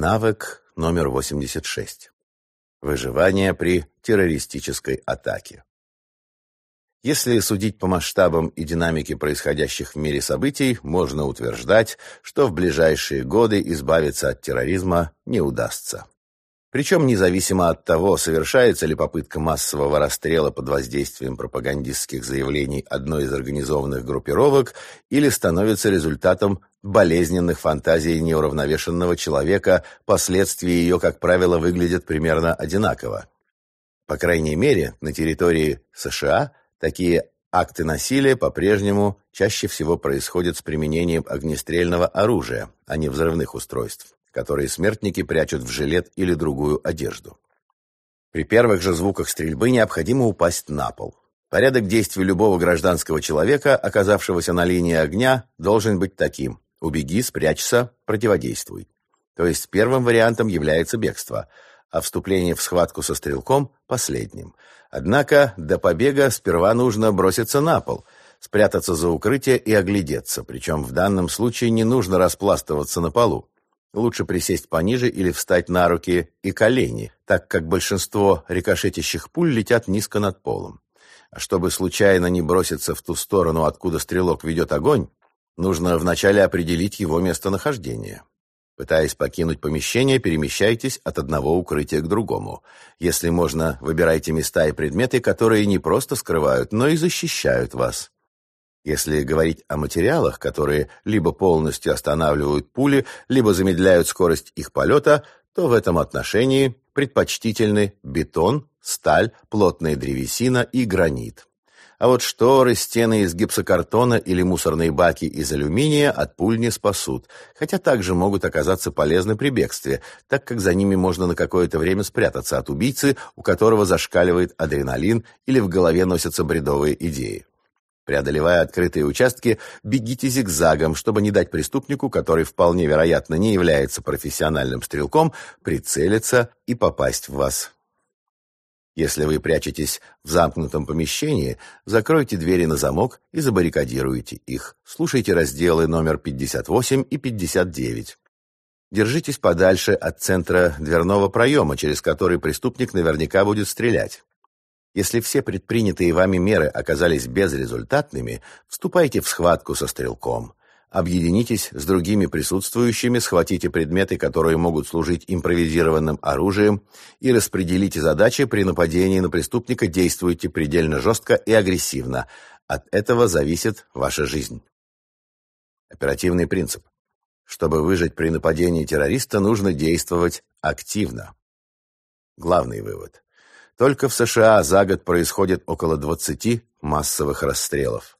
Навык номер 86. Выживание при террористической атаке. Если судить по масштабам и динамике происходящих в мире событий, можно утверждать, что в ближайшие годы избавиться от терроризма не удастся. Причем независимо от того, совершается ли попытка массового расстрела под воздействием пропагандистских заявлений одной из организованных группировок или становится результатом болезненных фантазий неуравновешенного человека, последствия ее, как правило, выглядят примерно одинаково. По крайней мере, на территории США такие акты насилия по-прежнему чаще всего происходят с применением огнестрельного оружия, а не взрывных устройств которые смертники прячут в жилет или другую одежду. При первых же звуках стрельбы необходимо упасть на пол. Порядок действий любого гражданского человека, оказавшегося на линии огня, должен быть таким. Убеги, спрячься, противодействуй. То есть первым вариантом является бегство, а вступление в схватку со стрелком – последним. Однако до побега сперва нужно броситься на пол, спрятаться за укрытие и оглядеться, причем в данном случае не нужно распластываться на полу. Лучше присесть пониже или встать на руки и колени, так как большинство рикошетящих пуль летят низко над полом. А чтобы случайно не броситься в ту сторону, откуда стрелок ведет огонь, нужно вначале определить его местонахождение. Пытаясь покинуть помещение, перемещайтесь от одного укрытия к другому. Если можно, выбирайте места и предметы, которые не просто скрывают, но и защищают вас. Если говорить о материалах, которые либо полностью останавливают пули, либо замедляют скорость их полета, то в этом отношении предпочтительны бетон, сталь, плотная древесина и гранит. А вот шторы, стены из гипсокартона или мусорные баки из алюминия от пуль не спасут, хотя также могут оказаться полезны при бегстве, так как за ними можно на какое-то время спрятаться от убийцы, у которого зашкаливает адреналин или в голове носятся бредовые идеи. Преодолевая открытые участки, бегите зигзагом, чтобы не дать преступнику, который вполне вероятно не является профессиональным стрелком, прицелиться и попасть в вас. Если вы прячетесь в замкнутом помещении, закройте двери на замок и забаррикадируйте их. Слушайте разделы номер 58 и 59. Держитесь подальше от центра дверного проема, через который преступник наверняка будет стрелять. Если все предпринятые вами меры оказались безрезультатными, вступайте в схватку со стрелком. Объединитесь с другими присутствующими, схватите предметы, которые могут служить импровизированным оружием, и распределите задачи при нападении на преступника, действуйте предельно жестко и агрессивно. От этого зависит ваша жизнь. Оперативный принцип. Чтобы выжить при нападении террориста, нужно действовать активно. Главный вывод. Только в США за год происходит около 20 массовых расстрелов.